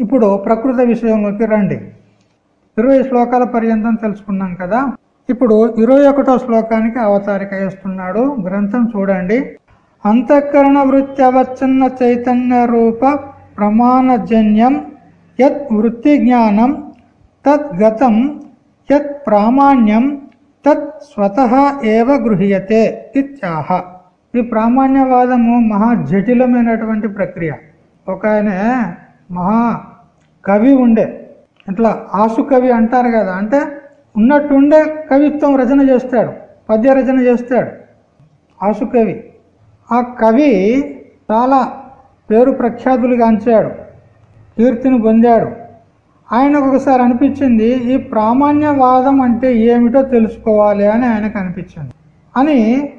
ఇప్పుడు ప్రకృతి విషయంలోకి రండి. ఇరవై శ్లోకాల పర్యంతం తెలుసుకున్నాం కదా. ఇప్పుడు ఇరవై ఒకటో శ్లోకానికి అవతారిక వేస్తున్నాడు. గ్రంథం చూడండి. అంతఃకరణ వృత్యవచ్చన్న చైతన్య రూప ప్రమాణజన్యం యత్ వృత్తి జ్ఞానం తత్ గతం యత్ ప్రామాణ్యం తత్ స్వత ఏవ గృహ్యతే ఇత్యాహ. ఈ ప్రామాణ్యవాదము మహా జటిలమైనటువంటి ప్రక్రియ. ఒక ఆయన మహా కవి ఉండే. ఇట్లా ఆసు కవి అంటారు కదా అంటే ఉన్నట్టుండే కవిత్వం రచన చేస్తాడు పద్య రచన చేస్తాడు ఆసు కవి. ఆ కవి చాలా పేరు ప్రఖ్యాతులు గాంచాడు కీర్తిని పొందాడు. ఆయనకు ఒకసారి అనిపించింది ఈ ప్రామాణ్యవాదం అంటే ఏమిటో తెలుసుకోవాలి అని ఆయనకు అనిపించింది. అని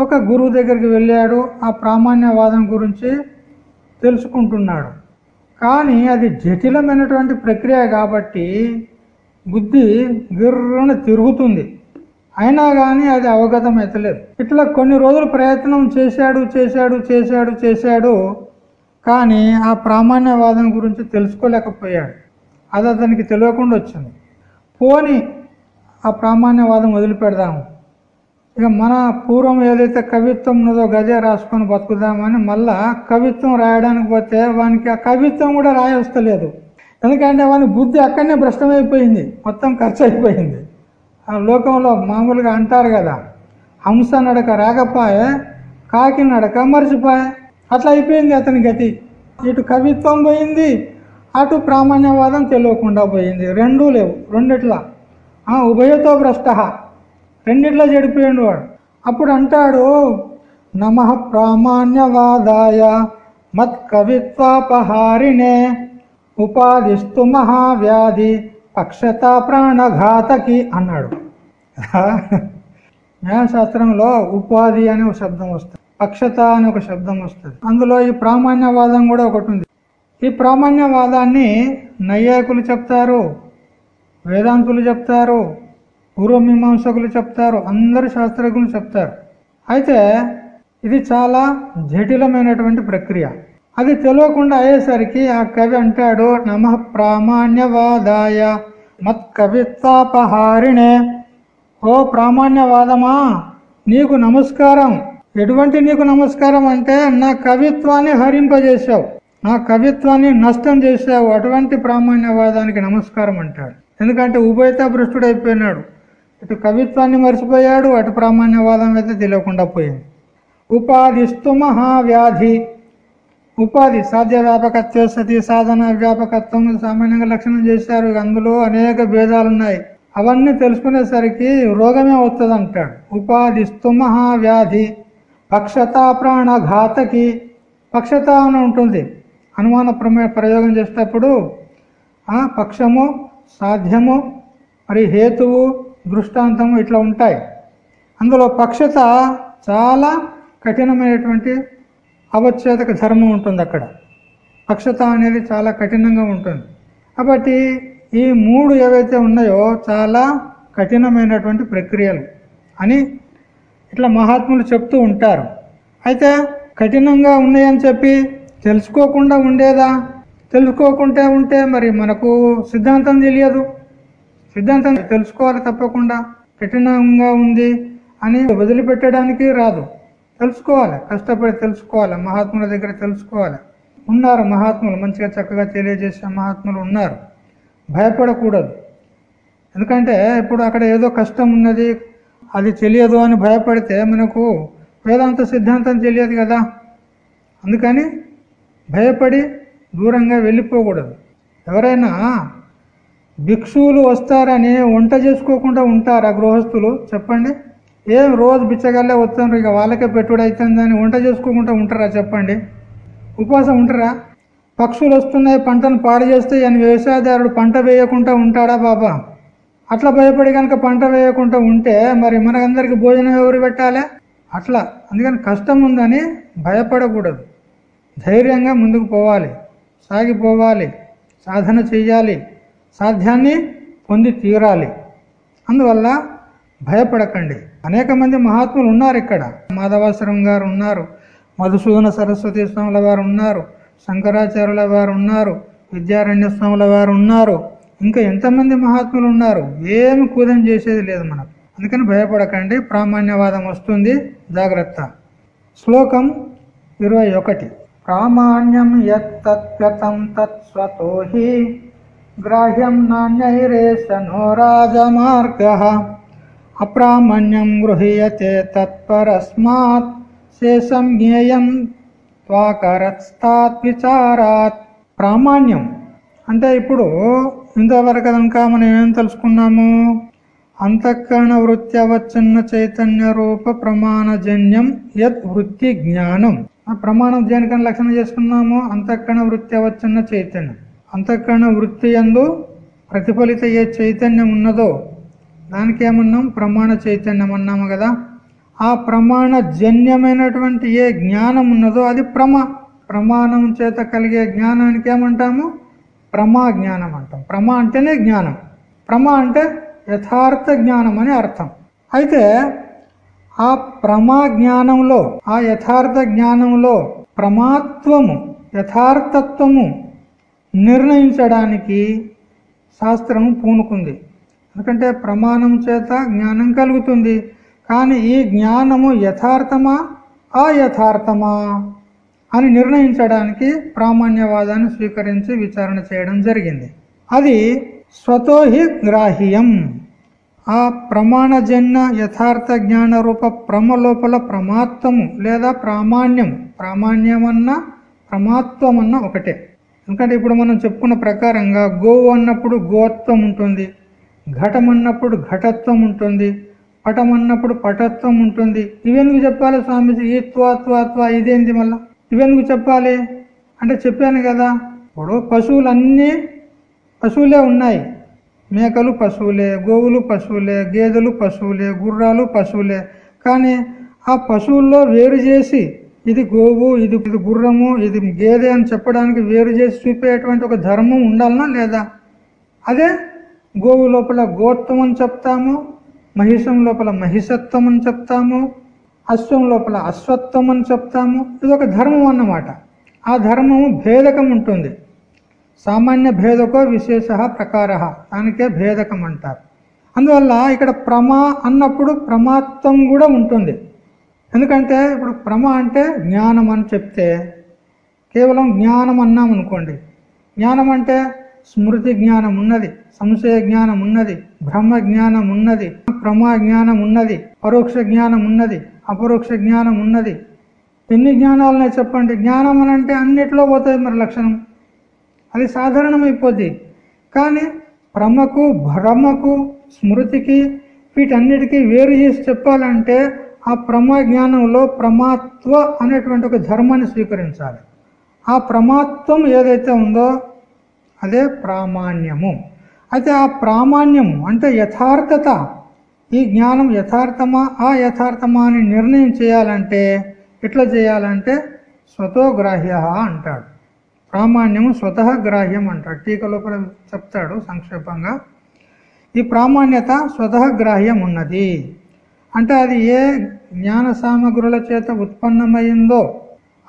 ఒక గురువు దగ్గరికి వెళ్ళాడు ఆ ప్రామాణ్యవాదం గురించి తెలుసుకుంటున్నాడు. కానీ అది జటిలమైనటువంటి ప్రక్రియ కాబట్టి బుద్ధి గిర్రున తిరుగుతుంది. అయినా కానీ అది అవగతం ఎత్తలేదు ఇట్లా కొన్ని రోజులు ప్రయత్నం చేశాడు చేశాడు చేశాడు చేశాడు కానీ ఆ ప్రామాణ్యవాదం గురించి తెలుసుకోలేకపోయాడు. అది అతనికి తెలియకుండా వచ్చింది. పోని ఆ ప్రామాణ్యవాదం వదిలిపెడదాము. ఇక మన పూర్వం ఏదైతే కవిత్వం ఉన్నదో గదే రాసుకొని బతుకుదామని మళ్ళా కవిత్వం రాయడానికి పోతే వానికి ఆ కవిత్వం కూడా రాయొస్తలేదు ఎందుకంటే వాని బుద్ధి అక్కడనే భ్రష్టమైపోయింది. మొత్తం ఖర్చు అయిపోయింది ఆ లోకంలో మామూలుగా అంటారు కదా హంస నడక రాకపాయే కాకి నడక మర్చిపోయే. అట్లా అయిపోయింది అతని గతి. ఇటు కవిత్వం పోయింది అటు ప్రామాణ్యవాదం తెలియకుండా పోయింది. రెండూ లేవు రెండిట్లా. ఉభయతో భ్రష్ట. రెండిట్లో చెడిపోయాడు వాడు. అప్పుడు అంటాడు నమ ప్రామాణ్యవాదాయ మత్ కవిత్వాపహారిణే ఉపాధిస్తు మహావ్యాధి పక్షత ప్రాణఘాతకి అన్నాడు. న్యాయశాస్త్రంలో ఉపాధి అనే ఒక శబ్దం వస్తుంది పక్షత అనే ఒక శబ్దం వస్తుంది. అందులో ఈ ప్రామాణ్యవాదం కూడా ఒకటి ఉంది. ఈ ప్రామాణ్యవాదాన్ని నైయాయకులు చెప్తారు వేదాంతులు చెప్తారు పూర్వమీమాంసకులు చెప్తారు అందరు శాస్త్రజ్ఞులు చెప్తారు. అయితే ఇది చాలా జటిలమైనటువంటి ప్రక్రియ. అది తెలియకుండా అయ్యేసరికి ఆ కవి అంటాడు నమ ప్రామాణ్యవాదాయ మత్ కవిత్వాపహారిణే. ఓ ప్రామాణ్యవాదమా నీకు నమస్కారం. ఎటువంటి నీకు నమస్కారం అంటే నా కవిత్వాన్ని హరింపజేశావు నా కవిత్వాన్ని నష్టం చేశావు అటువంటి ప్రామాణ్యవాదానికి నమస్కారం అంటాడు. ఎందుకంటే ఉభయత భ్రష్టుడైపోయినాడు. ఇటు కవిత్వాన్ని మర్చిపోయాడు అటు ప్రామాణ్యవాదం అయితే తెలియకుండా పోయింది. ఉపాధిస్తు మహావ్యాధి. ఉపాధి సాధ్య వ్యాపకత్వ సతి సాధన వ్యాపకత్వం సామాన్యంగా లక్షణం చేశారు. అందులో అనేక భేదాలు ఉన్నాయి అవన్నీ తెలుసుకునేసరికి రోగమే వస్తుంది అంటాడు ఉపాధి స్తుమహావ్యాధి పక్షత ప్రాణఘాతకి. పక్షత అని ఉంటుంది. అనుమాన ప్రమే ప్రయోగం చేసేటప్పుడు ఆ పక్షము సాధ్యము మరి హేతువు దృష్టాంతము ఇట్లా ఉంటాయి. అందులో పక్షత చాలా కఠినమైనటువంటి అవచ్ఛేదక ధర్మం ఉంటుంది అక్కడ. పక్షత అనేది చాలా కఠినంగా ఉంటుంది. కాబట్టి ఈ మూడు ఏవైతే ఉన్నాయో చాలా కఠినమైనటువంటి ప్రక్రియలు అని ఇట్లా మహాత్ములు చెప్తూ ఉంటారు. అయితే కఠినంగా ఉన్నాయని చెప్పి తెలుసుకోకుండా ఉండేదా? తెలుసుకోకుంటే ఉంటే మరి మనకు సిద్ధాంతం తెలియదు. సిద్ధాంతం తెలుసుకోవాలి తప్పకుండా కఠినంగా ఉంది అని వదిలిపెట్టడానికి రాదు. తెలుసుకోవాలి కష్టపడి తెలుసుకోవాలి మహాత్ముల దగ్గర తెలుసుకోవాలి. ఉన్నారు మహాత్ములు మంచిగా చక్కగా తెలియజేసే మహాత్ములు ఉన్నారు. భయపడకూడదు. ఎందుకంటే ఇప్పుడు అక్కడ ఏదో కష్టం ఉన్నది అది తెలియదు అని భయపడితే మనకు వేదాంత సిద్ధాంతం తెలియదు కదా. అందుకని భయపడి దూరంగా వెళ్ళిపోకూడదు. ఎవరైనా భిక్షువులు వస్తారని వంట చేసుకోకుండా ఉంటారా గృహస్థులు? చెప్పండి. ఏం రోజు బిచ్చగల్లే వస్తారు ఇక వాళ్ళకే పెట్టుడు అవుతుందని వంట చేసుకోకుండా ఉంటారా? చెప్పండి. ఉపవాసం ఉంటారా? పక్షులు వస్తున్నాయి పంటను పాడు చేస్తే అని వ్యవసాయదారుడు పంట వేయకుండా ఉంటాడా బాబా? అట్లా భయపడి కనుక పంట వేయకుండా ఉంటే మరి మనకందరికి భోజనం ఎవరు పెట్టాలి? అట్లా. అందుకని కష్టం ఉందని భయపడకూడదు. ధైర్యంగా ముందుకు పోవాలి. సాగిపోవాలి. సాధన చేయాలి. సాధ్యాన్ని పొంది తీరాలి. అందువల్ల భయపడకండి. అనేక మంది మహాత్ములు ఉన్నారు ఇక్కడ. మాధవాశ్రం గారు ఉన్నారు. మధుసూదన సరస్వతి స్వాముల వారు ఉన్నారు. శంకరాచార్యుల వారు ఉన్నారు. విద్యారణ్య స్వాముల వారు ఉన్నారు. ఇంకా ఎంతమంది మహాత్ములు ఉన్నారు? ఏమి కూదం చేసేది లేదు మనకు. అందుకని భయపడకండి. ప్రామాణ్యవాదం వస్తుంది. జాగ్రత్త. శ్లోకం ఇరవై ఒకటి. ప్రామాణ్యం యత్తం తత్స్వతో హి గ్రాహ్యం నాణ్యైరేశనో రాజమార్గ అప్రామాణ్యం గృహీయతే తత్పరస్మాత్ శేషం జ్ఞేయం త్వాకరత్స్తాత్ విచారాత్ ప్రామాణ్యం అంటే ఇప్పుడు ఇంతవరకు కనుక మనం ఏం తెలుసుకున్నాము? అంతఃకరణ వచ్చిన చైతన్య రూప ప్రమాణజన్యం యత్ వృత్తి జ్ఞానం. ఆ ప్రమాణం దేనికని లక్షణం చేసుకున్నాము? అంతఃకరణ వృత్యవచ్ఛిన్న చైతన్యం. అంతఃకరణ వృత్తి ఎందు ప్రతిఫలిత ఏ చైతన్యం ఉన్నదో దానికి ఏమన్నాం? ప్రమాణ చైతన్యం అన్నాము కదా. ఆ ప్రమాణ జన్యమైనటువంటి ఏ జ్ఞానం ఉన్నదో అది ప్రమా. ప్రమాణం చేత కలిగే జ్ఞానానికి ఏమంటాము? ప్రమా జ్ఞానం అంటాం. ప్రమా అంటేనే జ్ఞానం. ప్రమా అంటే యథార్థ జ్ఞానం అని అర్థం. అయితే ఆ ప్రమా జ్ఞానంలో ఆ యథార్థ జ్ఞానంలో ప్రమాత్వము యథార్థత్వము నిర్ణయించడానికి శాస్త్రం పూనుకుంది. ఎందుకంటే ప్రమాణం చేత జ్ఞానం కలుగుతుంది. కానీ ఈ జ్ఞానము యథార్థమా? అయథార్థమా? అని నిర్ణయించడానికి ప్రామాణ్యవాదాన్ని స్వీకరించి విచారణ చేయడం జరిగింది. అది స్వతోహి గ్రాహ్యం. ఆ ప్రమాణజన్య యథార్థ జ్ఞాన రూప ప్రమ లోపల ప్రమాత్వము లేదా ప్రామాణ్యం. ప్రామాణ్యమన్నా ప్రమాత్వమన్నా ఒకటే. ఎందుకంటే ఇప్పుడు మనం చెప్పుకున్న ప్రకారంగా గోవు అన్నప్పుడు గోత్వం ఉంటుంది ఘటం అన్నప్పుడు ఘటత్వం ఉంటుంది పటం అన్నప్పుడు పటత్వం ఉంటుంది. ఇవెందుకు చెప్పాలి స్వామీజీ? ఈ త్వా త్వా త్వా ఇదేంది మళ్ళా? ఇవెందుకు చెప్పాలి? అంటే చెప్పాను కదా ఇప్పుడు పశువులన్నీ పశువులే ఉన్నాయి. మేకలు పశువులే గోవులు పశువులే గేదెలు పశువులే గుర్రాలు పశువులే. కానీ ఆ పశువుల్లో వేరు చేసి ఇది గోవు ఇది ఇది గుర్రము ఇది గేదె అని చెప్పడానికి వేరు చేసి చూపేటువంటి ఒక ధర్మం ఉండాలనా లేదా? అదే గోవు లోపల గోత్వం అని చెప్తాము మహిషం లోపల మహిషత్వం అని చెప్తాము అశ్వం లోపల అశ్వత్వం అని చెప్తాము. ఇది ఒక ధర్మం అన్నమాట. ఆ ధర్మము భేదకం ఉంటుంది. సామాన్య భేదకో విశేష ప్రకార. దానికే భేదకం అంటారు. అందువల్ల ఇక్కడ ప్రమా అన్నప్పుడు ప్రమాత్వం కూడా ఉంటుంది. ఎందుకంటే ఇప్పుడు ప్రమ అంటే జ్ఞానం అని చెప్తే కేవలం జ్ఞానం అన్నాం అనుకోండి. జ్ఞానం అంటే స్మృతి జ్ఞానం ఉన్నది సంశయ జ్ఞానం ఉన్నది బ్రహ్మ జ్ఞానం ఉన్నది ప్రమా జ్ఞానం ఉన్నది పరోక్ష జ్ఞానం ఉన్నది అపరోక్ష జ్ఞానం ఉన్నది. ఎన్ని జ్ఞానాలనే చెప్పండి? జ్ఞానం అని అంటే అన్నిట్లో పోతుంది మరి లక్షణం. అది సాధారణమైపోద్ది. కానీ భ్రమకు భ్రమకు స్మృతికి వీటన్నిటికీ వేరు చేసి చెప్పాలంటే ఆ ప్రమా జ్ఞానంలో ప్రమాత్వ అనేటువంటి ఒక ధర్మాన్ని స్వీకరించాలి. ఆ ప్రమాత్వం ఏదైతే ఉందో అదే ప్రామాణ్యము. అయితే ఆ ప్రామాణ్యము అంటే యథార్థత. ఈ జ్ఞానం యథార్థమా? ఆ యథార్థమా అని నిర్ణయం చేయాలంటే ఎట్లా చేయాలంటే స్వతోగ్రాహ్య అంటాడు. ప్రామాణ్యము స్వతహ గ్రాహ్యం అంటాడు. టీక లోపల చెప్తాడు సంక్షేపంగా. ఈ ప్రామాణ్యత స్వతహ గ్రాహ్యం ఉన్నది. అంటే అది ఏ జ్ఞాన సామగ్రుల చేత ఉత్పన్నమైందో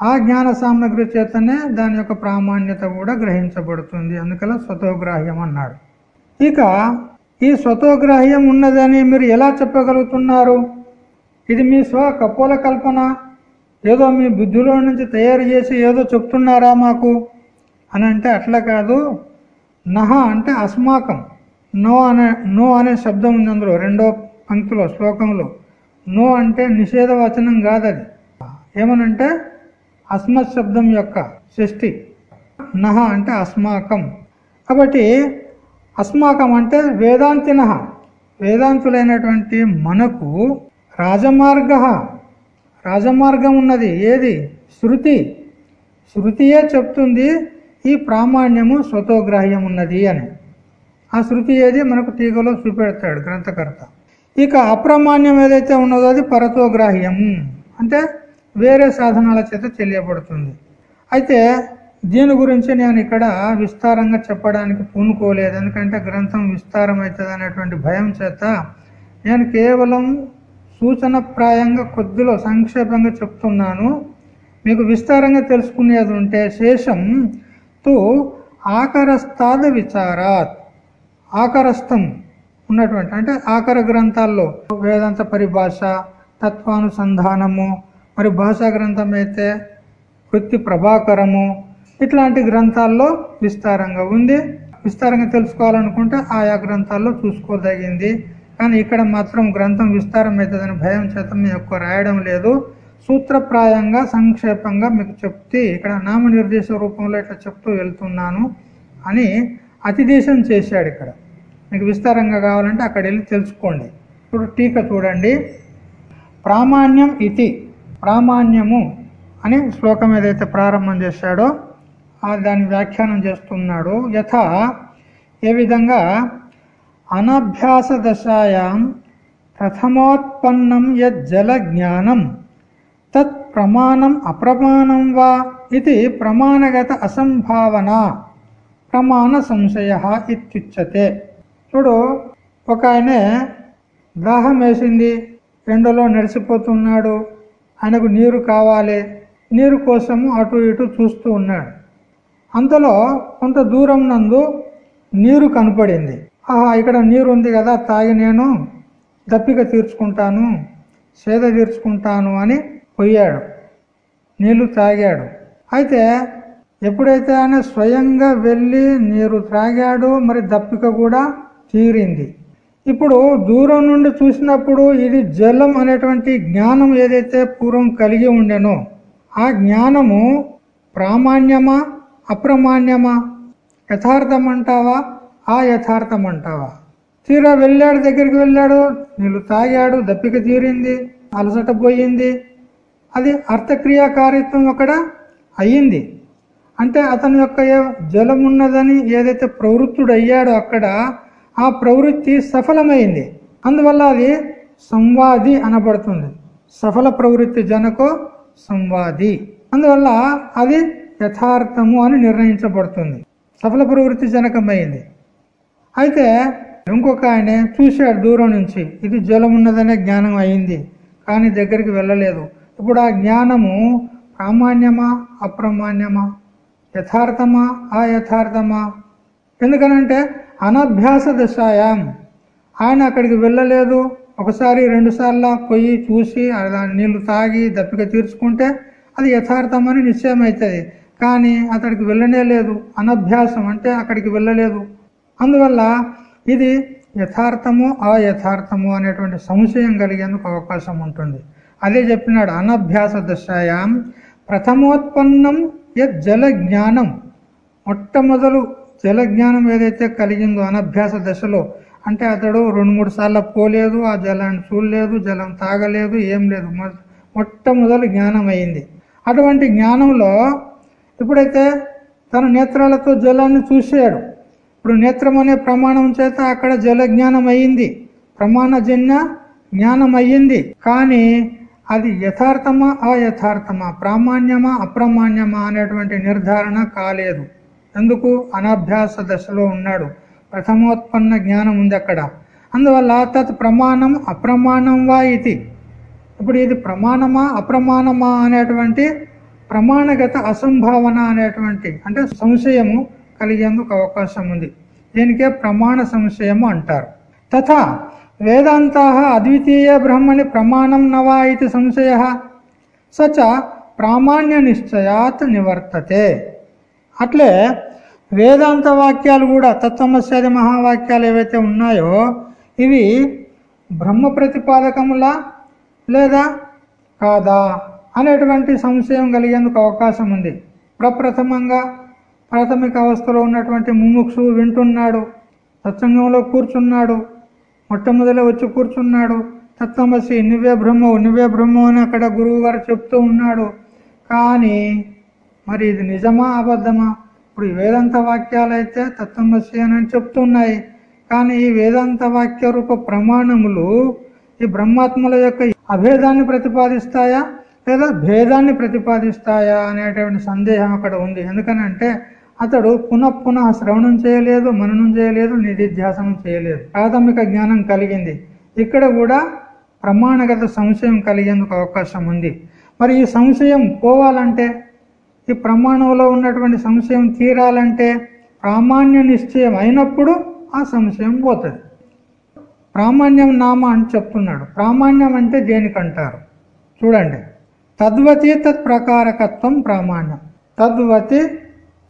ఆ జ్ఞాన సామగ్రి చేతనే దాని యొక్క ప్రామాణ్యత కూడా గ్రహించబడుతుంది. అందుకలా స్వతోగ్రాహ్యం అన్నాడు. ఇక ఈ స్వతోగ్రాహ్యం ఉన్నదని మీరు ఎలా చెప్పగలుగుతున్నారు? ఇది మీ స్వ కపోల కల్పన. ఏదో మీ బుద్ధిలో నుంచి తయారు చేసి ఏదో చెప్తున్నారా మాకు? అని అంటే అట్లా కాదు. నహ అంటే అస్మాకం. నో అనే నో అనే శబ్దం ఉంది అందులో. రెండో పంక్తిలో శ్లోకంలో నో అంటే నిషేధ వచనం ఏమనంటే అస్మత్ శబ్దం యొక్క సృష్టి. నహ అంటే అస్మాకం. కాబట్టి అస్మాకం అంటే వేదాంతిన వేదాంతులైనటువంటి మనకు రాజమార్గ. రాజమార్గం ఉన్నది ఏది? శృతి. శృతియే చెప్తుంది ఈ ప్రామాణ్యము స్వతోగ్రాహ్యం ఉన్నది అని. ఆ శృతి ఏది? మనకు టీకలో చూపెడతాడు గ్రంథకర్త. ఇక అప్రమాణ్యం ఏదైతే ఉన్నదో అది పరతోగ్రాహ్యం అంటే వేరే సాధనాల చేత తెలియబడుతుంది. అయితే దీని గురించి నేను ఇక్కడ విస్తారంగా చెప్పడానికి పూనుకోలేదు. ఎందుకంటే గ్రంథం విస్తారం అవుతుంది అనేటువంటి భయం చేత నేను కేవలం సూచనప్రాయంగా కొద్దిలో సంక్షేపంగా చెప్తున్నాను. మీకు విస్తారంగా తెలుసుకునేది ఉంటే శేషం తు ఆకరస్తాద విచారాత్ ఆకరస్థం. ఉన్నటువంటి అంటే ఆకర గ్రంథాల్లో వేదాంత పరిభాష తత్వానుసంధానము మరి భాషా గ్రంథం అయితే వృత్తి ప్రభాకరము ఇట్లాంటి గ్రంథాల్లో విస్తారంగా ఉంది. విస్తారంగా తెలుసుకోవాలనుకుంటే ఆయా గ్రంథాల్లో చూసుకోదగింది. కానీ ఇక్కడ మాత్రం గ్రంథం విస్తారం అవుతుందని భయం చేత మేము ఎక్కువ రాయడం లేదు. సూత్రప్రాయంగా సంక్షేపంగా మీకు చెప్తే ఇక్కడ నామనిర్దేశ రూపంలో ఇట్లా చెప్తూ వెళ్తున్నాను అని అతిదేశం చేశాడు ఇక్కడ. మీకు విస్తారంగా కావాలంటే అక్కడ వెళ్ళి తెలుసుకోండి. ఇప్పుడు టీకా చూడండి. ప్రామాణ్యం ఇది ప్రామాణ్యము అని శ్లోకం ఏదైతే ప్రారంభం చేశాడో దాన్ని దాని వ్యాఖ్యానం చేస్తున్నాడు. యథ ఏ విధంగా? అనభ్యాస దశాయాం ప్రథమోత్పన్నం యజ్జల జ్ఞానం తత్ ప్రమాణం అప్రమాణం వా ఇది ప్రమాణగత అసంభావన ప్రమాణ సంశయ ఇత్యుచ్యతే. చూడు ఒక ఆయనే దాహం వేసింది ఎండలో నడిచిపోతున్నాడు ఆయనకు నీరు కావాలి నీరు కోసము అటు ఇటు చూస్తూ ఉన్నాడు. అంతలో కొంత దూరం నందు నీరు కనపడింది. ఆహా ఇక్కడ నీరు ఉంది కదా తాగి నేను దప్పిక తీర్చుకుంటాను సేద తీర్చుకుంటాను అని పోయాడు నీళ్ళు తాగాడు అయితే ఎప్పుడైతే ఆయన స్వయంగా వెళ్ళి నీరు త్రాగాడు మరి దప్పిక కూడా తీరింది. ఇప్పుడు దూరం నుండి చూసినప్పుడు ఇది జలం అనేటువంటి జ్ఞానం ఏదైతే పూర్వం కలిగి ఉండెనో ఆ జ్ఞానము ప్రామాణ్యమా అప్రమాణ్యమా? యథార్థం అంటావా ఆ యథార్థం అంటావా తీరా వెళ్ళాడు దగ్గరికి వెళ్ళాడు నీళ్ళు తాగాడు దప్పిక తీరింది అలసట పోయింది. అది అర్థక్రియాకారిత్వం అక్కడ అయ్యింది అంటే అతని యొక్క జలం ఉన్నదని ఏదైతే ప్రవృత్తుడు అయ్యాడో అక్కడ ఆ ప్రవృత్తి సఫలమైంది. అందువల్ల అది సంవాది అనబడుతుంది. సఫల ప్రవృత్తి జనకో సంవాది. అందువల్ల అది యథార్థము అని నిర్ణయించబడుతుంది. సఫల ప్రవృత్తి జనకమైంది. అయితే ఇంకొక ఆయన చూశాడు దూరం నుంచి. ఇది జలం ఉన్నదనే జ్ఞానం అయింది కానీ దగ్గరికి వెళ్ళలేదు. ఇప్పుడు ఆ జ్ఞానము ప్రామాణ్యమా అప్రమాణ్యమా? యథార్థమా అయథార్థమా? ఎందుకనంటే అనభ్యాస దశాయాం. ఆయన అక్కడికి వెళ్ళలేదు. ఒకసారి రెండుసార్లు పొయ్యి పోయి చూసి దాని నీళ్ళు తాగి దప్పిక తీర్చుకుంటే అది యథార్థమని నిశ్చయం అవుతుంది కానీ అతడికి వెళ్ళనే లేదు. అనభ్యాసం అంటే అక్కడికి వెళ్ళలేదు. అందువల్ల ఇది యథార్థము అయథార్థము అనేటువంటి సంశయం కలిగేందుకు అవకాశం ఉంటుంది. అదే చెప్పినాడు అనభ్యాస దశాయాం. ప్రథమోత్పన్నం యత్ జల జ్ఞానం. మొట్టమొదలు జల జ్ఞానం ఏదైతే కలిగిందో అనభ్యాస దశలో అంటే అతడు రెండు మూడు సార్లు పోలేదు ఆ జలాన్ని చూడలేదు జలం తాగలేదు ఏం లేదు. మొట్టమొదలు జ్ఞానం అయింది అటువంటి జ్ఞానంలో ఇప్పుడైతే తన నేత్రాలతో జలాన్ని చూసాడు ఇప్పుడు నేత్రం అనే ప్రమాణం చేత అక్కడ జల జ్ఞానం అయ్యింది ప్రమాణజన్య జ్ఞానం అయ్యింది కానీ అది యథార్థమా అయథార్థమా ప్రామాణ్యమా అప్రమాణ్యమా అనేటువంటి నిర్ధారణ కాలేదు. ఎందుకు అనాభ్యాస దశలో ఉన్నాడు. ప్రథమోత్పన్న జ్ఞానం ఉంది అక్కడ. అందువల్ల తత్ ప్రమాణం అప్రమాణం వా ఇది. ఇప్పుడు ఇది ప్రమాణమా అప్రమాణమా అనేటువంటి ప్రమాణగత అసంభావన అనేటువంటి అంటే సంశయము కలిగేందుకు అవకాశం ఉంది. దీనికే ప్రమాణ సంశయము అంటారు. తథా వేదాంతా అద్వితీయ బ్రహ్మని ప్రమాణం నవా ఇది సంశయ. సచ ప్రామాణ్య నిశ్చయాత్ నివర్తతే. అట్లే వేదాంత వాక్యాలు కూడా తత్వమస్యాది మహావాక్యాలు ఏవైతే ఉన్నాయో ఇవి బ్రహ్మ ప్రతిపాదకములా లేదా కాదా అనేటువంటి సంశయం కలిగేందుకు అవకాశం ఉంది. ప్రప్రథమంగా ప్రాథమిక అవస్థలో ఉన్నటువంటి ముముక్షు వింటున్నాడు సత్సంగంలో కూర్చున్నాడు మొట్టమొదటి వచ్చి కూర్చున్నాడు తత్వమసి నువ్వే బ్రహ్మవు నువ్వే బ్రహ్మవు అని అక్కడ గురువు గారు చెప్తూ ఉన్నాడు. కానీ మరి ఇది నిజమా అబద్ధమా? ఇప్పుడు వేదాంత వాక్యాలు అయితే తత్వమసి అని చెప్తున్నాయి. కానీ ఈ వేదాంత వాక్య రూప ప్రమాణములు ఈ బ్రహ్మాత్మల యొక్క అభేదాన్ని ప్రతిపాదిస్తాయా? లేదా భేదాన్ని ప్రతిపాదిస్తాయా అనేటువంటి సందేహం అక్కడ ఉంది. ఎందుకనంటే అతడు పునః పునః శ్రవణం చేయలేదు మననం చేయలేదు నిధిధ్యాసనం చేయలేదు. ప్రాథమిక జ్ఞానం కలిగింది. ఇక్కడ కూడా ప్రమాణగత సంశయం కలిగేందుకు అవకాశం ఉంది. మరి ఈ సంశయం పోవాలంటే ఈ ప్రమాణంలో ఉన్నటువంటి సంశయం తీరాలంటే ప్రామాణ్య నిశ్చయం అయినప్పుడు ఆ సంశయం పోతుంది. ప్రామాణ్యం నామ అని చెప్తున్నాడు. ప్రామాణ్యం అంటే దేనికంటారు? చూడండి. తద్వతి తత్ప్రకారకత్వం ప్రామాణ్యం. తద్వతి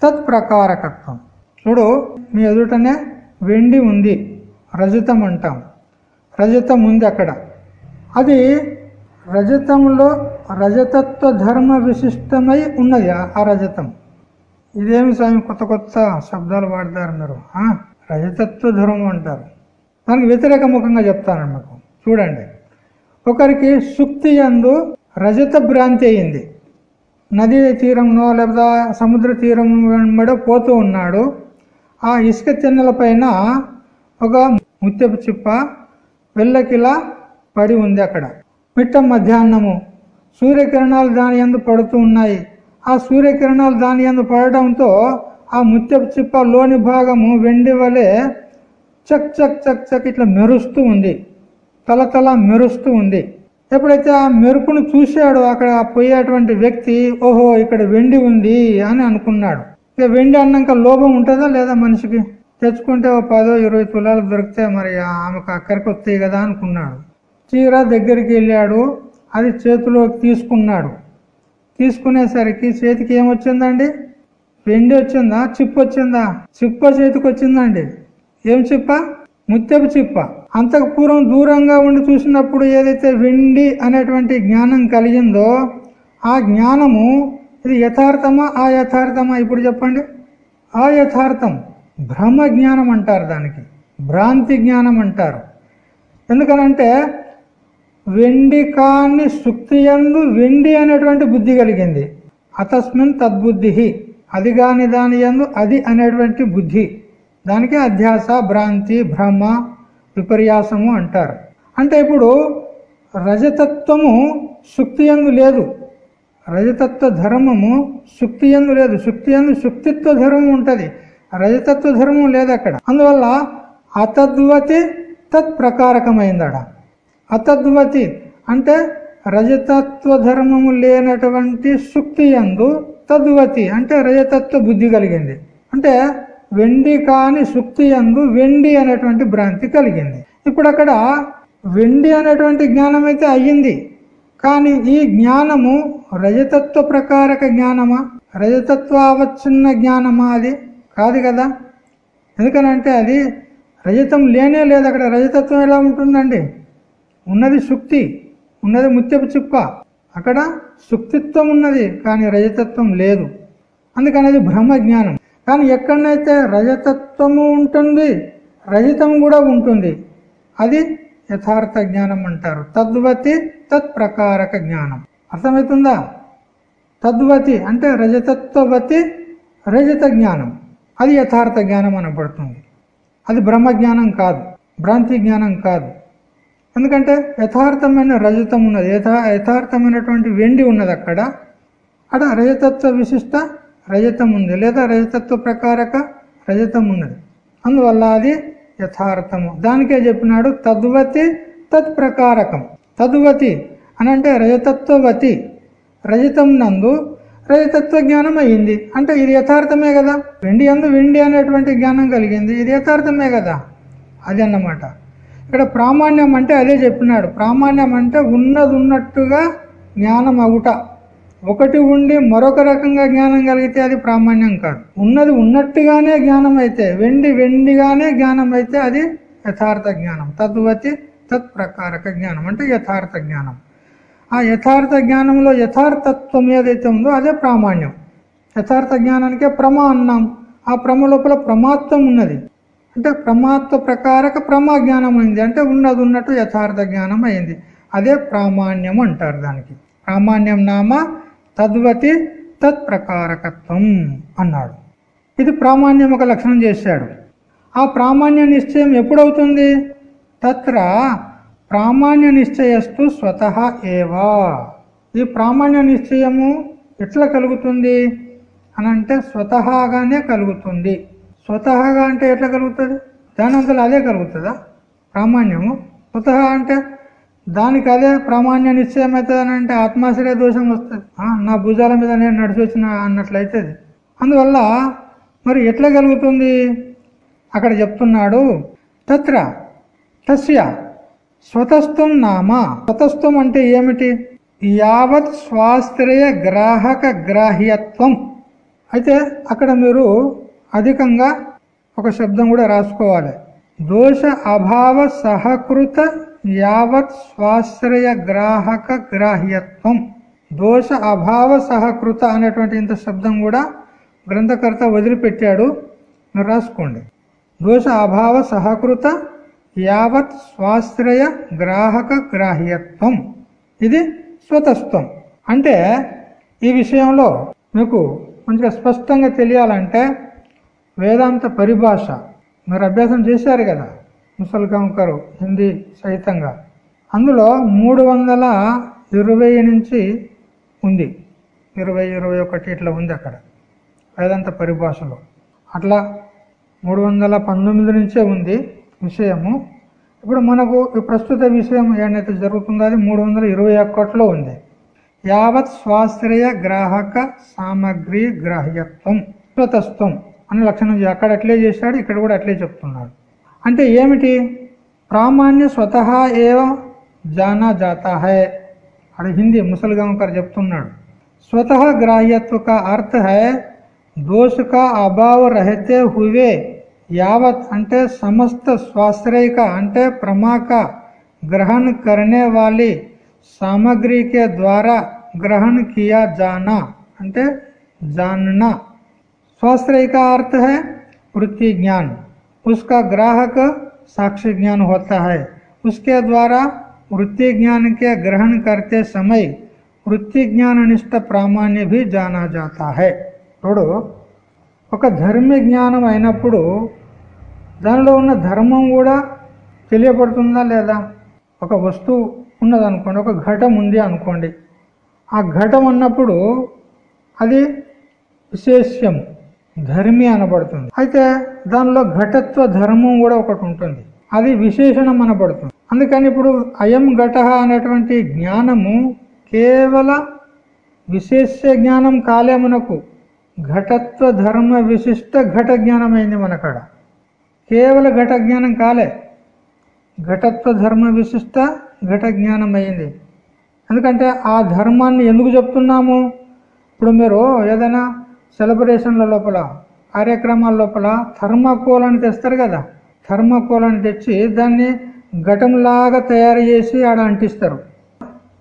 తత్ప్రకారకత్వం. చూడు మీ ఎదుటనే వెండి ఉంది. రజతం అంటాం రజతం ఉంది అక్కడ. అది రజతంలో రజతత్వ ధర్మ విశిష్టమై ఉన్నది ఆ రజతం. ఇదేమి స్వామి కొత్త కొత్త శబ్దాలు వాడతారు మీరు? రజతత్వ ధర్మం అంటారు. దానికి వ్యతిరేక ముఖంగా చెప్తాను మీకు. చూడండి. ఒకరికి సుక్తి అందు రజత భ్రాంతి అయింది. నదీ తీరంలో లేదా సముద్ర తీరం వెంబడ పోతూ ఉన్నాడు. ఆ ఇసుక తిన్నెల పైన ఒక ముత్యపు చిప్ప వెళ్ళకిలా పడి ఉంది అక్కడ. మిట్ట మధ్యాహ్నము. సూర్యకిరణాలు దాని ఎందు పడుతూ ఉన్నాయి. ఆ సూర్యకిరణాలు దాని ఎందు పడటంతో ఆ ముత్యపు చిప్ప లోని భాగము వెండి వలె చక్ చక్ చక్ చక్ ఇట్లా మెరుస్తూ ఉంది. తల తల మెరుస్తూ ఉంది. ఎప్పుడైతే ఆ మెరుపును చూశాడో అక్కడ పోయేటువంటి వ్యక్తి ఓహో ఇక్కడ వెండి ఉంది అని అనుకున్నాడు. ఇక వెండి అన్నాక లోభం ఉంటుందా లేదా మనిషికి? తెచ్చుకుంటే ఓ పదో ఇరవై తులాలు దొరికితే మరి ఆమెకు అక్కడికి వస్తాయి కదా అనుకున్నాడు. చీర దగ్గరికి వెళ్ళాడు. అది చేతిలోకి తీసుకున్నాడు. తీసుకునేసరికి చేతికి ఏమొచ్చిందండి వెండి వచ్చిందా? చిప్పు వచ్చిందా? చిప్ప చేతికి వచ్చిందండి. ఏం చిప్ప? ముత్యపు చిప్ప. అంతకు పూర్వం దూరంగా ఉండి చూసినప్పుడు ఏదైతే వెండి అనేటువంటి జ్ఞానం కలిగిందో ఆ జ్ఞానము ఇది యథార్థమా? ఆ యథార్థమా? ఇప్పుడు చెప్పండి. ఆ యథార్థం భ్రమ జ్ఞానం అంటారు దానికి. భ్రాంతి జ్ఞానం అంటారు. ఎందుకనంటే వెండి కాని సుక్తియందు వెండి అనేటువంటి బుద్ధి కలిగింది. అతస్మిన్ తద్బుద్ధి అది కాని దాని ఎందు అది అనేటువంటి బుద్ధి. దానికి అధ్యాస భ్రాంతి భ్రమ విపర్యాసము అంటారు. అంటే ఇప్పుడు రజతత్వము సుక్తియందు లేదు. రజతత్వ ధర్మము సుక్తియందు లేదు. సుక్తియందు సుక్తిత్వ ధర్మం ఉంటుంది. రజతత్వ ధర్మం లేదు అక్కడ అందువల్ల అతద్వతి తత్ప్రకారకమైందట. అతద్వతి. అంటే రజతత్వ ధర్మము లేనటువంటి సుక్తి ఎందు తద్వతి. అంటే రజతత్వ బుద్ధి కలిగింది. అంటే వెండి కాని సుక్తి ఎందు వెండి అనేటువంటి భ్రాంతి కలిగింది. ఇప్పుడు అక్కడ వెండి అనేటువంటి జ్ఞానం అయితే అయ్యింది. కానీ ఈ జ్ఞానము రజతత్వ ప్రకారక జ్ఞానమా? రజతత్వావచ్ఛిన్న జ్ఞానమా అది? కాదు కదా. ఎందుకనంటే అది రజతం లేనే లేదు. అక్కడ రజతత్వం ఎలా ఉంటుందండి? ఉన్నది సుక్తి ఉన్నది ముత్యపు చుక్క అక్కడ సుక్తిత్వం ఉన్నది కానీ రజతత్వం లేదు. అందుకని అది బ్రహ్మ జ్ఞానం. కానీ ఎక్కడనైతే రజతత్వము ఉంటుంది రజతం కూడా ఉంటుంది. అది యథార్థ జ్ఞానం అంటారు. తద్వతి తత్ప్రకారక జ్ఞానం. అర్థమవుతుందా? తద్వతి అంటే రజతత్వవతి రజత జ్ఞానం. అది యథార్థ జ్ఞానం అనబడుతుంది. అది బ్రహ్మ జ్ఞానం కాదు భ్రాంతి జ్ఞానం కాదు. ఎందుకంటే యథార్థమైన రజతం ఉన్నది. యథా యథార్థమైనటువంటి వెండి ఉన్నది అక్కడ. అక్కడ రజతత్వ విశిష్ట రజతం ఉంది. లేదా రజతత్వ ప్రకారక రజతం ఉన్నది. అందువల్ల అది యథార్థము. దానికే చెప్పినాడు తద్వతి తత్ప్రకారకం. తద్వతి అనంటే రజతత్వవతి. రజతం నందు రజతత్వ జ్ఞానం అయ్యింది అంటే ఇది యథార్థమే కదా. వెండి అందు వెండి అనేటువంటి జ్ఞానం కలిగింది. ఇది యథార్థమే కదా. అది అన్నమాట. ఇక్కడ ప్రామాణ్యం అంటే అదే చెప్పినాడు. ప్రామాణ్యం అంటే ఉన్నది ఉన్నట్టుగా జ్ఞానం అవుట. ఒకటి ఉండి మరొక రకంగా జ్ఞానం కలిగితే అది ప్రామాణ్యం కాదు. ఉన్నది ఉన్నట్టుగానే జ్ఞానం అయితే వెండి వెండిగానే జ్ఞానం అయితే అది యథార్థ జ్ఞానం. తద్వతి తత్ప్రకారక జ్ఞానం అంటే యథార్థ జ్ఞానం. ఆ యథార్థ జ్ఞానంలో యథార్థత్వం ఏదైతే ఉందో అదే ప్రామాణ్యం. యథార్థ జ్ఞానానికే ప్రమ అన్నాం. ఆ ప్రమ లోపల ప్రమాత్వం ఉన్నది. అంటే ప్రమాత్వ ప్రకారక ప్రమా జ్ఞానం అయింది అంటే ఉన్నది ఉన్నట్టు యథార్థ జ్ఞానం అయింది అదే ప్రామాణ్యం అంటారు దానికి. ప్రామాణ్యం నామ తద్వతి తత్ప్రకారకత్వం అన్నాడు. ఇది ప్రామాణ్యం ఒక లక్షణం చేశాడు. ఆ ప్రామాణ్య నిశ్చయం ఎప్పుడవుతుంది? తత్ర ప్రామాణ్య నిశ్చయస్తు స్వతహా ఏవా. ఈ ప్రామాణ్య నిశ్చయము ఎట్లా కలుగుతుంది? అనంటే స్వతహాగానే కలుగుతుంది. స్వతహాగా అంటే ఎట్లా కలుగుతుంది? దాని అదే కలుగుతుందా? ప్రామాణ్యము. స్వతహా అంటే దానికి అదే ప్రామాణ్య నిశ్చయం అవుతుంది అంటే ఆత్మాశ్రయ దోషం వస్తుంది. నా భుజాల మీద నేను నడిచి వచ్చిన అన్నట్లయితే అందువల్ల మరి ఎట్లా కలుగుతుంది? అక్కడ చెప్తున్నాడు తత్ర తస్య స్వతస్థం నామ. స్వతస్థం అంటే ఏమిటి? యావత్ స్వాశ్రయ గ్రాహక గ్రాహ్యత్వం. అయితే అక్కడ మీరు అధికంగా ఒక శబ్దం కూడా రాసుకోవాలి. దోష అభావ సహకృత యావత్ స్వాశ్రయ గ్రాహక గ్రాహ్యత్వం. దోష అభావ సహకృత అనేటువంటి ఇంత శబ్దం కూడా గ్రంథకర్త వదిలిపెట్టాడు. మీరు రాసుకోండి. దోష అభావ సహకృత యావత్ స్వాశ్రయ గ్రాహక గ్రాహ్యత్వం. ఇది స్వతస్థం. అంటే ఈ విషయంలో మీకు మంచిగా స్పష్టంగా తెలియాలంటే వేదాంత పరిభాష. మీరు అభ్యాసం చేశారు కదా ముసల్గాంకరు హిందీ సహితంగా. అందులో మూడు వందల ఇరవై నుంచి ఉంది. ఇరవై ఇరవై ఒకటి ఇట్లా ఉంది అక్కడ వేదాంత పరిభాషలో. అట్లా మూడు వందల పంతొమ్మిది నుంచే ఉంది విషయము. ఇప్పుడు మనకు ఈ ప్రస్తుత విషయం ఏదైతే జరుగుతుందో అది మూడు వందల ఇరవై ఒక్కటిలో ఉంది. యావత్ స్వాశ్రయ గ్రాహక సామగ్రి గ్రాహ్యత్వం స్వతత్వం అనే లక్షణం అక్కడ అట్లే చేశాడు ఇక్కడ కూడా అట్లే చెప్తున్నాడు అంటే ఏమిటి ప్రామాణ్య స్వతహా ఏవ జానా జాతా హై అక్కడ హిందీ ముసల్గాంకర్ చెప్తున్నాడు స్వతः ग्राह्यत्व का अर्थ है दोष का अभाव रहते हुए यावत అంటే సమస్త స్వాశ్రయ का అంటే प्रमा का ग्रहण करने वाली सामग्री के द्वारा ग्रहण किया जाना అంటే जानना स्वाश्रय का अर्थ है वृत्ति ज्ञान उसका ग्राहक साक्षी ज्ञान होता है उसके द्वारा वृत्ति ज्ञान के ग्रहण करते समय వృత్తి జ్ఞాననిష్ట ప్రామాణ్య భీ జానా జాతా హై ఇప్పుడు ఒక ధర్మ జ్ఞానం అయినప్పుడు దానిలో ఉన్న ధర్మం కూడా తెలియబడుతుందా లేదా ఒక వస్తువు ఉన్నదనుకోండి ఒక ఘటం ఉంది అనుకోండి ఆ ఘటం అన్నప్పుడు అది విశేష్యం ధర్మి అనబడుతుంది. అయితే దానిలో ఘటత్వ ధర్మం కూడా ఒకటి ఉంటుంది. అది విశేషణం అనబడుతుంది. అందుకని ఇప్పుడు అయం ఘట అనేటువంటి జ్ఞానము కేవల విశేష జ్ఞానం కాలే మనకు ఘటత్వ ధర్మ విశిష్ట ఘట జ్ఞానమైంది మనకాడ. కేవల ఘట జ్ఞానం కాలే ఘటత్వ ధర్మ విశిష్ట ఘట జ్ఞానం అయింది ఎందుకంటే ఆ ధర్మాన్ని ఎందుకు చెప్తున్నాము? ఇప్పుడు మీరు ఏదైనా సెలబ్రేషన్ల లోపల కార్యక్రమాల లోపల థర్మాకోల్ అని తెస్తారు కదా. థర్మాకోల్ అని తెచ్చి దాన్ని ఘటంలాగా తయారు చేసి ఆడ అంటిస్తారు.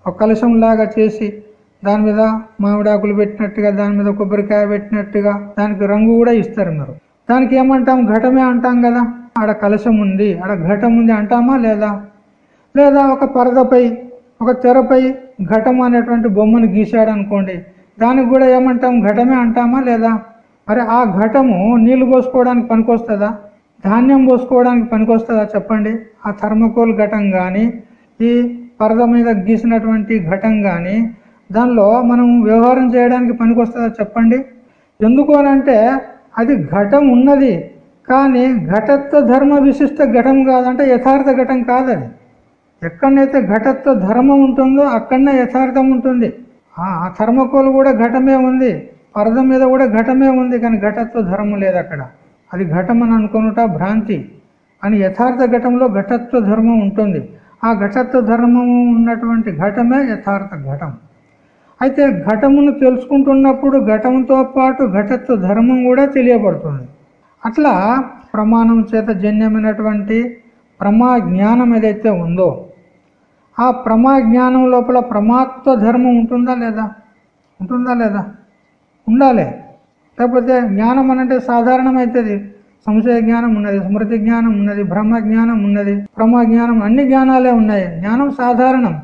ఒక కలశం లాగా చేసి దాని మీద మామిడాకులు పెట్టినట్టుగా దాని మీద కొబ్బరికాయ పెట్టినట్టుగా దానికి రంగు కూడా ఇస్తారు మీరు. దానికి ఏమంటాం? ఘటమే అంటాం కదా. ఆడ కలశం ఉంది ఆడ ఘటం ఉంది అంటామా లేదా? లేదా ఒక పరదపై ఒక తెరపై ఘటం అనేటువంటి బొమ్మను గీశాడు అనుకోండి దానికి కూడా ఏమంటాం? ఘటమే అంటామా లేదా? మరి ఆ ఘటము నీళ్ళు పోసుకోవడానికి పనికొస్తుందా? ధాన్యం పోసుకోవడానికి పనికొస్తుందా? చెప్పండి. ఆ థర్మకోల్ ఘటం కానీ ఈ పరద మీద గీసినటువంటి ఘటం కానీ దానిలో మనం వ్యవహారం చేయడానికి పనికొస్తుందా? చెప్పండి. ఎందుకు అనంటే అది ఘటం ఉన్నది కానీ ఘటత్వ ధర్మ విశిష్ట ఘటం కాదంటే యథార్థ ఘటం కాదది. ఎక్కడనైతే ఘటత్వ ధర్మం ఉంటుందో అక్కడనే యథార్థం ఉంటుంది. ఆ థర్మకోల్ కూడా ఘటమే ఉంది. పరద మీద కూడా ఘటమే ఉంది కానీ ఘటత్వ ధర్మం లేదు అక్కడ. అది ఘటం అని అనుకున్నట భ్రాంతి. అని యథార్థ ఘటంలో ఘటత్వ ధర్మం ఉంటుంది. ఆ ఘటత్వ ధర్మము ఉన్నటువంటి ఘటమే యథార్థ ఘటం. అయితే ఘటమును తెలుసుకుంటున్నప్పుడు ఘటంతో పాటు ఘటత్వ ధర్మం కూడా తెలియబడుతుంది. అట్లా ప్రమాణం చేత జన్యమైనటువంటి ప్రమా జ్ఞానం ఏదైతే ఉందో ఆ ప్రమా జ్ఞానం లోపల ప్రమాత్వ ధర్మం ఉంటుందా లేదా? ఉంటుందా లేదా? ఉండాలి. లేకపోతే జ్ఞానం అనంటే సాధారణమవుతుంది సంశయ జ్ఞానం ఉన్నది స్మృతి జ్ఞానం ఉన్నది బ్రహ్మ జ్ఞానం ఉన్నది. ప్రమా జ్ఞానం అన్ని జ్ఞానాలే ఉన్నాయి. జ్ఞానం సాధారణం.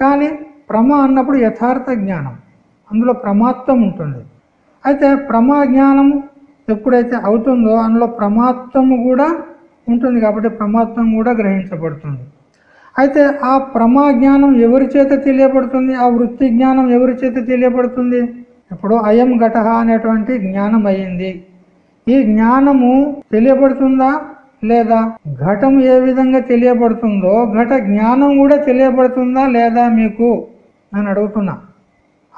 కానీ ప్రమ అన్నప్పుడు యథార్థ జ్ఞానం. అందులో ప్రమాత్వం ఉంటుంది. అయితే ప్రమా జ్ఞానం ఎప్పుడైతే అవుతుందో అందులో ప్రమాత్వము కూడా ఉంటుంది కాబట్టి ప్రమాత్వం కూడా గ్రహించబడుతుంది. అయితే ఆ ప్రమా జ్ఞానం ఎవరి చేత తెలియబడుతుంది? ఆ వృత్తి జ్ఞానం ఎవరి చేత తెలియబడుతుంది? ఇప్పుడు అయం ఘటహ అనేటువంటి జ్ఞానం అయింది ఈ జ్ఞానము తెలియబడుతుందా లేదా? ఘటం ఏ విధంగా తెలియబడుతుందో ఘట జ్ఞానం కూడా తెలియబడుతుందా లేదా మీకు? నేను అడుగుతున్నా.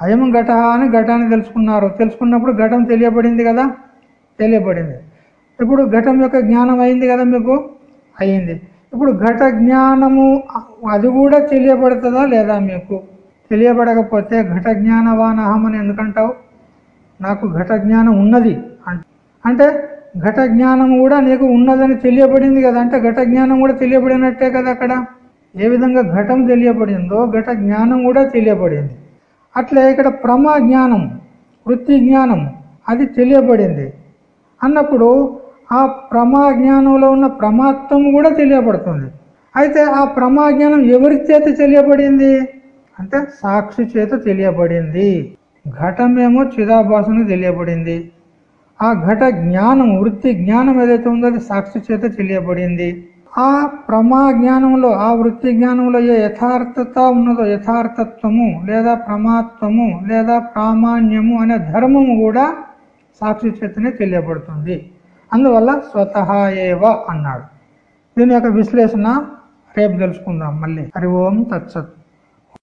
అయం ఘట అని ఘటాన్ని తెలుసుకున్నారు. తెలుసుకున్నప్పుడు ఘటం తెలియబడింది కదా? తెలియబడింది. ఇప్పుడు ఘటం యొక్క జ్ఞానం అయింది కదా మీకు? అయింది. ఇప్పుడు ఘట జ్ఞానము అది కూడా తెలియబడుతుందా లేదా మీకు? తెలియబడకపోతే ఘట జ్ఞానవాన్ అని ఎందుకంటావు? నాకు ఘట జ్ఞానం ఉన్నది అంటే ఘట జ్ఞానం కూడా నీకు ఉన్నదని తెలియబడింది కదా అంటే ఘట జ్ఞానం కూడా తెలియబడినట్టే కదా అక్కడ? ఏ విధంగా ఘటం తెలియబడిందో ఘట జ్ఞానం కూడా తెలియబడింది. అట్లే ఇక్కడ ప్రమా జ్ఞానం వృత్తి జ్ఞానం అది తెలియబడింది. అన్నప్పుడు ఆ ప్రమాజ్ఞానంలో ఉన్న ప్రమాత్వం కూడా తెలియబడుతుంది. అయితే ఆ ప్రమాజ్ఞానం ఎవరి చేత తెలియబడింది? అంటే సాక్షి చేత తెలియబడింది. ఘటమేమో చిదాభాసును తెలియబడింది. ఆ ఘట జ్ఞానం వృత్తి జ్ఞానం ఏదైతే ఉందో అది సాక్షి చేత తెలియబడింది. ఆ ప్రమా జ్ఞానంలో ఆ వృత్తి జ్ఞానంలో ఏ యథార్థత ఉన్నదో యథార్థత్వము లేదా ప్రమాత్వము లేదా ప్రామాణ్యము అనే ధర్మము కూడా సాక్షి చేతనే తెలియబడుతుంది. అందువల్ల స్వతహా ఏవ అన్నాడు. దీని యొక్క విశ్లేషణ రేపు తెలుసుకుందాం మళ్ళీ. హరి ఓం తత్సత్.